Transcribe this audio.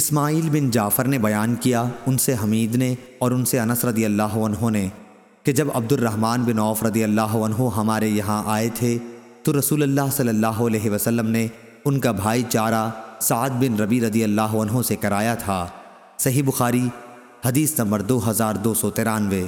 اسماعیل بن جعفر نے بیان کیا ان سے حمید نے اور ان سے انس رضی اللہ عنہ نے کہ جب عبد الرحمن بن عوف رضی اللہ عنہ ہمارے یہاں آئے تھے تو رسول اللہ صلی اللہ علیہ وسلم نے ان کا بھائی چارہ سعد بن ربی رضی اللہ عنہ سے کرایا تھا۔ صحیح بخاری، حدیث نمبر دو ہزار دو سو ترانوے۔